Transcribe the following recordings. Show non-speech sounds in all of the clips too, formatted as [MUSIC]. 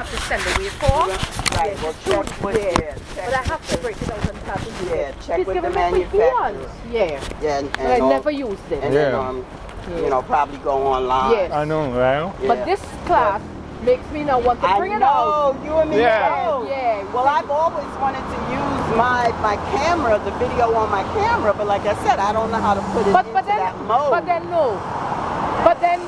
have to send away for. Right, well, check with, Yeah. yeah, But I have to break it out and start to use Yeah, check She's with the given me quick manufacturer. Yeah. yeah, and, But I and all- never used it. and then, Yeah. um, you know, probably go online. Yes. I know, right? Yeah. But this class makes me now want to I bring it out. know, you and me Yeah. both. Yeah. Well, I've always wanted to use my my camera, the video on my camera, but like I said, I don't know how to put it But into but then that mode. but then no. But then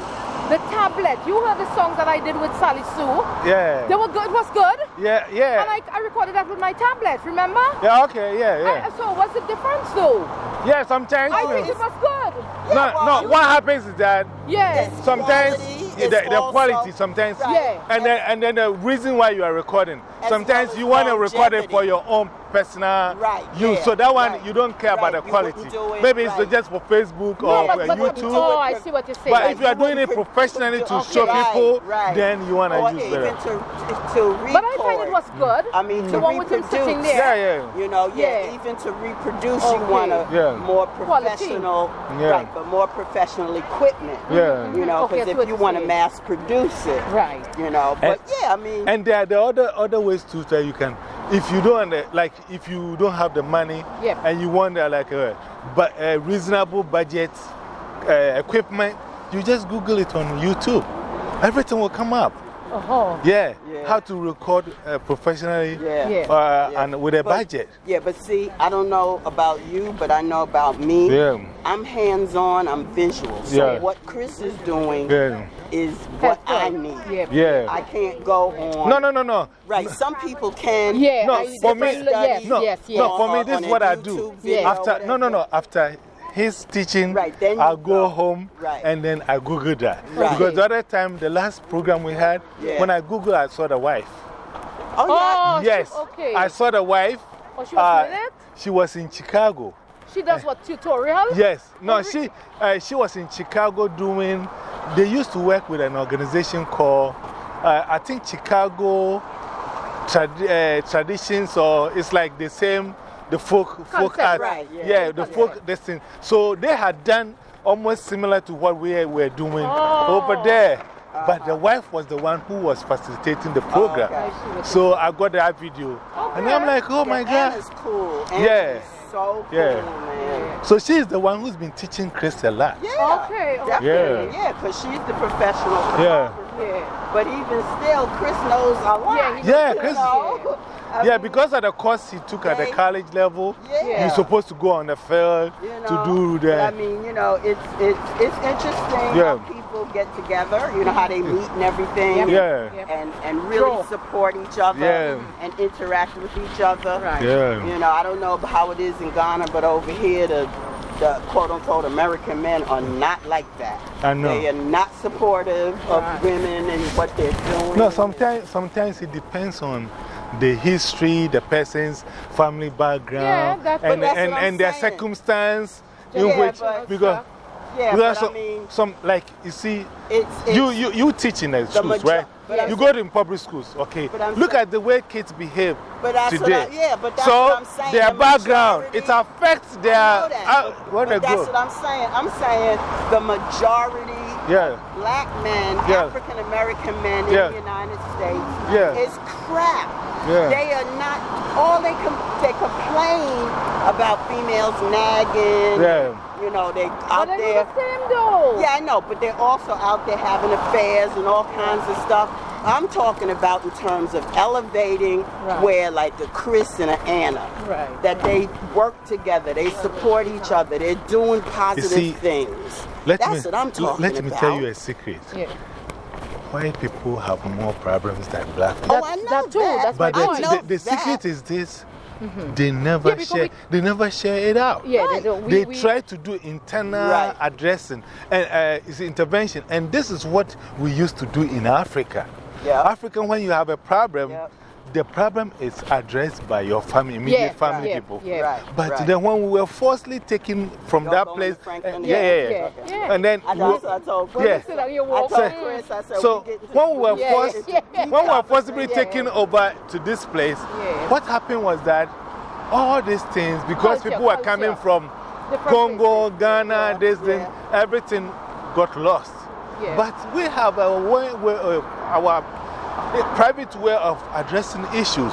the tablet. You heard the songs that I did with Sally Sue. Yeah. They were good. It was good. Yeah, yeah. And I, I recorded that with my tablet. Remember? Yeah, okay, yeah, yeah. I, uh, so what's the difference though? Yeah, sometimes. I think it was good. no, well, no, what happens is that Yeah. Sometimes quality, the, the quality, sometimes. Right. Yeah. And then, and then the reason why you are recording, As sometimes you want to record it for your own personal Right, use. yeah, so that one, right, you don't care about the quality. it, Maybe it's just for Facebook No, or but, but, YouTube. oh, I see what you're saying. But if you are doing it professionally to okay. show Right, people, right. then you want to use even better. to, to record. But I find it was good. I mean, to the one with him reproduce. sitting there. Yeah, yeah. You know, yeah, Yeah. even to reproduce, you want a more Quality. professional, Yeah. right, but more professional equipment. Yeah. You know, Okay, because I see what if you want to mass produce it, Right. you know, but yeah, I mean, And there the other, other ways too that you can, if you don't, like, if you don't have the money Yep. and you want uh, like a, but a reasonable budget uh, equipment, you just Google it on YouTube. Everything will come up. Oh. Yeah. Yeah. How to record uh, professionally yeah. Yeah. uh, Yeah. and with a But- budget. Yeah, but see, I don't know about you, but I know about me. Yeah. I'm hands on, I'm visual. So Yeah. what Chris is doing Yeah. is what I need. Yeah. Yeah. I can't go on. No, no, no, no. Right, some people can. Yeah. No, for me- different- yes, No, yes, yes. no, for me, this is a what I do. video, After, no, no, no. After his teaching, Right, then I you go go. home Right. and then I Google that. Right. Because the other time, the last program we had, Yeah. when I Googled, I saw the wife. Oh, yeah. Oh, she- yes. okay. I saw the wife. Oh, she was uh, with it? She was in Chicago. She does what? Tutorial? Yes. No, she, uh, she was in Chicago doing, they used to work with an organization called, uh, I think, Chicago trad uh, Traditions, or it's like the same, the folk, folk Concept, art. right, yeah. yeah, the Concept. folk, this thing. So they had done almost similar to what we were doing Oh. over there. Uh-huh. But the wife was the one who was facilitating the program. okay. I see what So I got that video. And I'm like, oh my God. Anna's cool. Anna's Yeah. so cool, Yeah. man. So she's the one who's been teaching Chris a lot. Yeah. Okay, okay. Definitely, yeah, because she's the professional. Yeah. Yeah. But even still, Chris knows a lot. Yeah, he Yeah, you Chris- know? [LAUGHS] I Yeah, mean, because of the course he took at the college level, Yeah. you're supposed to go on the field you to do that. I mean, you know, it's it's it's interesting Yeah. how people get together. You know how they meet and everything. Yeah. And and really Draw. support each other. Yeah. And interact with each other. Right. Yeah. You know, I don't know how it is in Ghana, but over here the the quote unquote American men are not like that. I know. They are not supportive of Right. women and what they're doing. No, sometimes, sometimes it depends on the history, the person's family background, Yeah, and, and, and their saying. circumstance in Yeah, which. Because, yeah, because but I some, mean, some, like, you see, it's, it's you, you, you teach in the schools, major- right? but You go to in public schools, okay? Look saying- at the way kids behave But that's what today. I- yeah, but that's so what I'm saying, their the background, majority- it affects their. I know that, uh, but- but that's go. what I'm saying. I'm saying the majority Yeah. black men, Yeah. African American men in the United States Yeah. is crap. They are not, all they, com they complain about females nagging. Yeah. You know, they But out they're there. the same though. Yeah, I know, but they're also out there having affairs and all kinds of stuff. I'm talking about in terms of elevating Right. where like the Chris and an Anna, Right. that they work together, they support each other, they're doing positive see, things. Let That's me, what I'm talking Let me about. tell you a secret. Yeah. White people have more problems than black people. Oh, That's- I know that too, that's But the, point. know the, the that. secret is this they never Yeah, share we- they never share it out. Yeah, they Right. don't. We, they we, try to do internal Right. addressing and uh, intervention. And this is what we used to do in Africa. Yeah. African, when you have a problem, Yeah. the problem is addressed by your family, immediate Yeah, family yeah, people. yeah. Right. But right. then when we were forcibly taken from Y'all that place, to Franklin? uh, Yeah, yeah, yeah, yeah, yeah. And then, I, that's what I told Chris. Yeah. Sit you I walk. told So- Chris, I said, so we when we were Yeah, forced, yeah, yeah. when we were forcibly Yeah. taken over to this place, what happened was that all these things, because Culture, people were culture. coming from Congo. Ghana, Yeah, this thing, everything got lost. Yeah. But we have a way, way uh, our private way of addressing issues.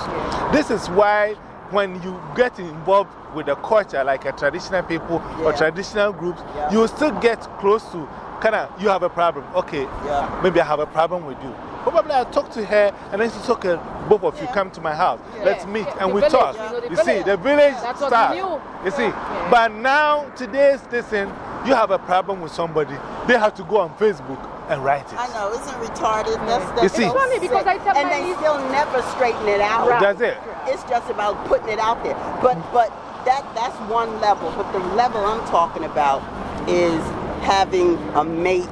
This is why when you get involved with a culture, like a traditional people or traditional groups, Yeah. you will still get close to kind of, you have a problem. Okay, Yeah. maybe I have a problem with you. Probably I'll talk to her and then she said, okay, both of you come to my house. Let's meet and the we village, talk. you know, You see, the village That's what we style. You see, but now, today's thing, you have a problem with somebody, they have to go on Facebook and write it. I know, isn't retarded? That's, that's You see- so It's funny because. I tell And my they niece- still never straighten it out. Right. That's it. It's just about putting it out there. But but that that's one level. But the level I'm talking about is having a mate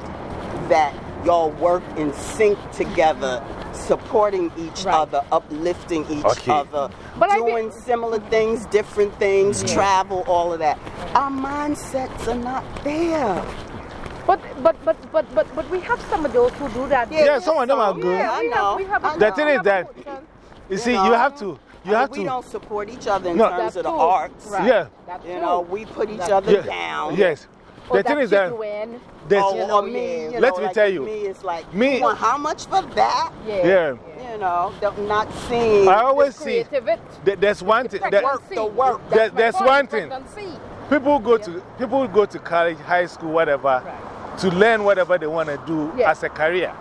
that y'all work in sync together, supporting each Right. other, uplifting each Okay. other, But I be- doing similar things, different things, travel, all of that. Our mindsets are not there. But, but, but, but, but, but we have some of those who do that. Yeah, Yeah, some of them are good. Yeah, I we have, we have a I The thing is that, you see, you know? have to, you Uh, have we to. don't support each other in No. terms That's of the true. arts. Right. Yeah. That's You true. know, we put each That's other Yeah. down. Yes. Or The thing that is that, you win. there's, Oh, You know, me, yeah. you Let know, me like tell you. Me, it's like, Me- you want how much for that? Yeah. yeah. You know, not seeing. I always see, Creative that there's one thing, that Pregnancy. the work. That's There- there's point, one thing. people go to, people go to college, high school, whatever, to learn whatever they want to do Yeah. as a career.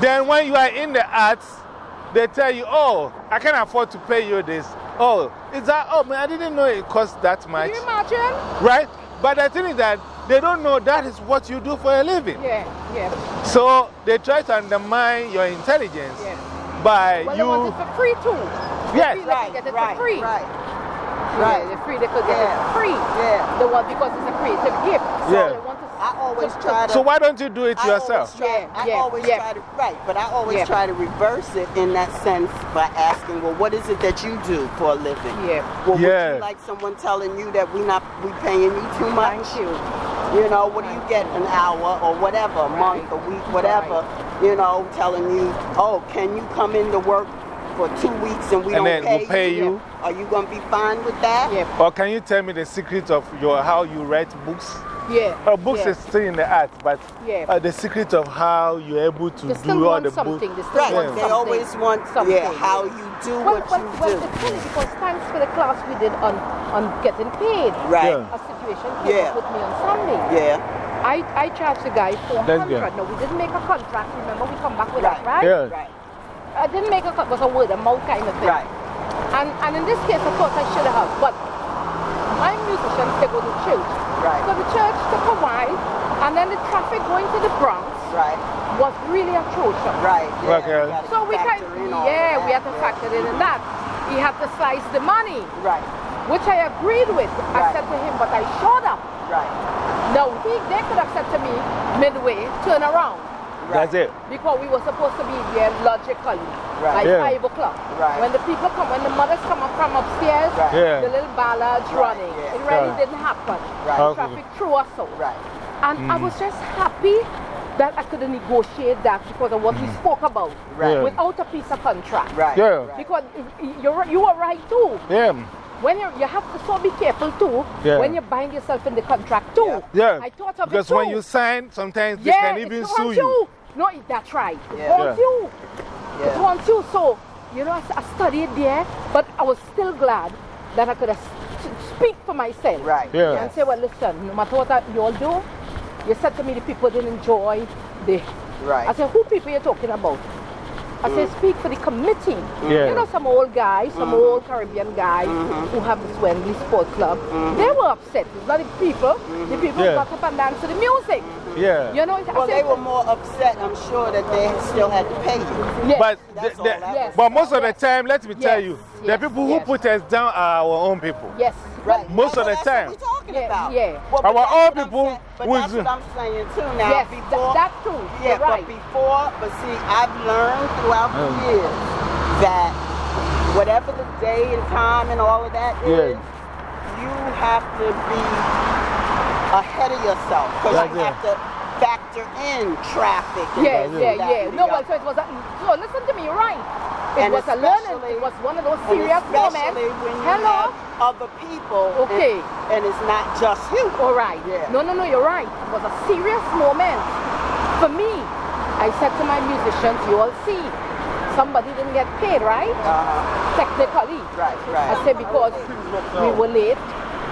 Then when you are in the arts, they tell you, oh, I can't afford to pay you this. Oh, is that, oh man, I didn't know it cost that much. Can you imagine? Right? But the thing is that they don't know that is what you do for a living. Yeah, yeah, So they try to undermine your intelligence yeah. by Well, they want you. it for free too. Yes. Feel right, they get it right, for free. right. Yeah, Right. they're free, they could get it Yeah. for free. Yeah. The one because it's a creative gift. So Yeah. They want to, I always to- try to. So why don't you do it I yourself? Always try, Yeah, I yeah, always yeah. try to, right, but I always Yeah. try to reverse it in that sense by asking, well, what is it that you do for a living? Yeah. Well, Yeah. would you like someone telling you that we're not we paying you too much? Thank you. You know, what do you get an hour or whatever, a month, a week, whatever? You know, telling you, oh, can you come into work for two weeks and we And don't then pay we'll pay you? you. Are you gonna be fine with that? Yeah, Or can you tell me the secret of your, how you write books? Yeah. Uh, books yeah. is still in the art, but Yeah. uh, the secret of how you're able to They still do all want the something. books. They still Right. want They something. always want, something. yeah, how you do well, what well, you well, do. it's funny because thanks for the class we did on, on getting paid. Right. Yeah. A situation came up with me on Sunday. Yeah. I, I charged the guy 400 good. No, we didn't make a contract. Remember, we come back with that, Right. right? Yeah. Right. I didn't make a contract. It was a word of mouth kind of thing. Right. And, and in this case, of course, I should have. But my musicians, they go to church. Right. So the church took a while, and then the traffic going to the Bronx Right. was really atrocious. Right. Yeah. Okay. You So we kind factor in all yeah, of we that, had to yeah. factor in in that. He had to slice the money, Right. which I agreed with. Right. I said to him, but I showed up. Right. Now, he, they could have said to me midway, turn around. Right. That's it. Because we were supposed to be there logically, Right. like Yeah. 5 o'clock. Right. When the people come, when the mothers come up from upstairs, Right. Yeah. the little ballads running. It really didn't happen. Right. Okay. traffic threw us out. Right. And I was just happy that I could negotiate that because of what we mm. spoke about Right. Without a piece of contract. Right. Yeah. Because you're, you are right too. Yeah. When you you have to so be careful too Yeah. when you're bind yourself in the contract too. Yeah. I thought of Because it too. when you sign, sometimes they yeah, can even sue haunts you. No, that's right. It Yeah. Yeah. you. It Yeah. haunts you. So, you know, I, I studied there, but I was still glad that I could have speak for myself. Right. Yeah. And say, well, listen, no matter what I, you all do, you said to me the people didn't enjoy the. Right. I said, who people you talking about? I said, mm. speak for the committee. Yeah. You know, some old guys, some Mm-hmm. old Caribbean guys mm-hmm. who have this Wembley Sports Club, mm-hmm. they were upset. It's not the people. The mm-hmm. people Yeah. got up and danced to the music. Yeah. You know, Well, said, they were more upset, I'm sure, that they still had to pay you. yes. But, the- the- Yes. but most of the time, let me tell Yes, you, the people who yes. put us down are our own people. yes. Right. Most of the that's time. What we're talking Yeah, about. yeah. Well, but Our own people saying- But that's what I'm saying too now. Yes, before, that, that too. Yeah, right. but before, but see, I've learned throughout the Mm. years that whatever the day and time and all of that is, Yeah. you have to be ahead of yourself because you it. have to factor in traffic. Yeah, this yeah, yeah. and No, the well, other. so it was a, so listen to me, you're right. It And was a learning, especially- it was one of those And serious moments. when you Hello? have other people. Okay. And, it's not just you. All right. Yeah. No, no, no, you're right. It was a serious moment for me. I said to my musicians, you all see, somebody didn't get paid, right? Uh-huh. Technically. Right, right. I right. say because we were late,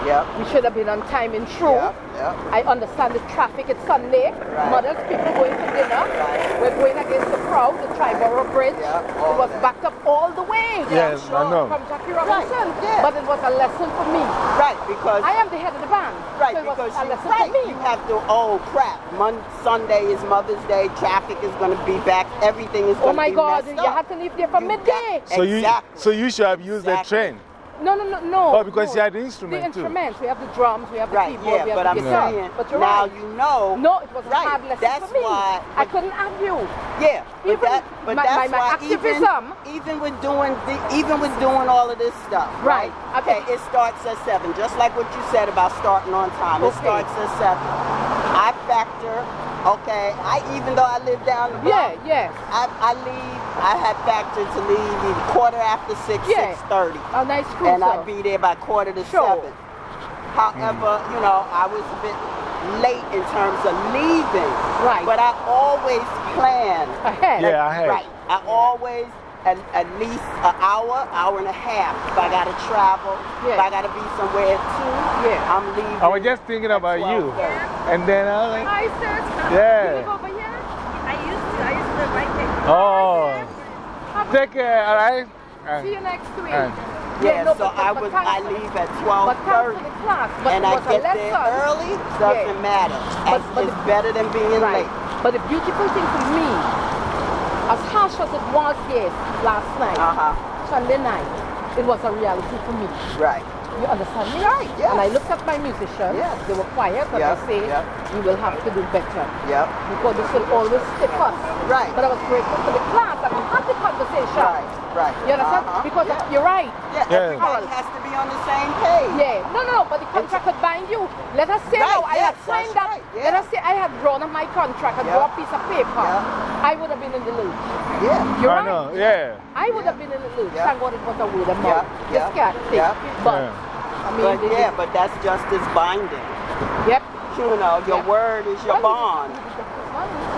Yep. we should have been on time in true. Yep, yep. I understand the traffic, it's Sunday. Right. Mothers, people going to dinner. Right. We're going against the crowd, the Triborough Bridge. Yeah, it all was that. backed up all the way. Yes, I know. From Jackie Robinson. yeah. But it was a lesson for me. Right, because I am the head of the band. right, so because a you, lesson right, for me. you have to oh crap. Mon- Sunday is Mother's Day, traffic is gonna be back, everything is oh gonna my be God, messed you up. have to leave there for You midday. got- So, you, so you should have used the Exactly. train. No, no, no, no. Oh, because no. you had the The instrument too. instruments, we have the drums, we have the Right, keyboard, we yeah, have but the I'm guitar. saying but you're now right. you know. No, it was a right, hard lesson that's for me. why. I couldn't argue. Yeah, but Even that, but my- that's my- my why activism- even even with doing the, even with doing all of this stuff, Right, right? okay. Okay, it starts at seven, just like what you said about starting on time. It starts at seven. I factor. Okay, I even though I live down the block, Yeah, yes. I, I leave. I had factored to leave either quarter after six, Yeah. six thirty, A nice cruiser. and I'd be there by quarter to Sure. seven. However, mm. you know, I was a bit late in terms of leaving. Right. But I always plan Ahead. Yeah, I had. Right. I always at, at least an hour, hour and a half. If I gotta travel, if I gotta be somewhere at two, Yeah. I'm leaving. Oh, I was just thinking about you. 12:30. And then I was like, Hi, sis. Yeah. You live over here? I used to. I used to live right there. oh, Have a- take care, all right? See you next week. Alright. Yeah, no, so but- I was thanks I leave at But twelve thanks the class. But And I was a get lesson. there early, doesn't Yeah. matter. But- It's, but it's the- better than being Right. late. But the beautiful thing for me, as harsh as it was yes, last night, Uh-huh. Sunday night, it was a reality for me. Right. You understand me? Right, yes. And I looked at my musicians. Yes. They were quiet, but Yep, I say, yep. you will have to do better. Yep. Because this will always stick us. Right. But I was grateful for the class and we had. Right. Right. You understand? Uh-huh. Because yeah. you're right. yeah, Yeah. everybody has to be on the same page. Yeah, no, no, no, but the contract could bind you. Let us say Right, now I yes, had signed that's that. right, yeah. Let us say I had drawn on my contract and Yeah. drawn a piece of paper. Yeah. I would have been in the loop. Yeah. You're I right. know, yeah. I would have been in the loop. Yeah. Thank God it was a word of Yeah, mouth. yeah, Just can't yeah. it. But, Yeah. I mean, But yeah, but that's just as binding. Yep. You know, your Yeah. word is your bond.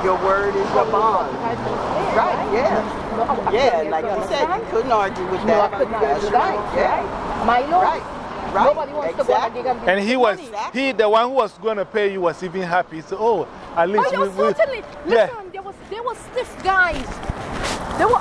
Your word is your bond. Right, yeah. No, I- I Yeah, like you you said, you couldn't argue with No, I that. could not. That's You're right. right. Yeah. right. Milo. Right. Right. Nobody wants to go and dig Exactly. and he was, Exactly. he, the one who was going to pay you was even happy. So, oh, at Oh, least yeah, we, we, certainly. yeah. Listen, there was there were stiff guys. There were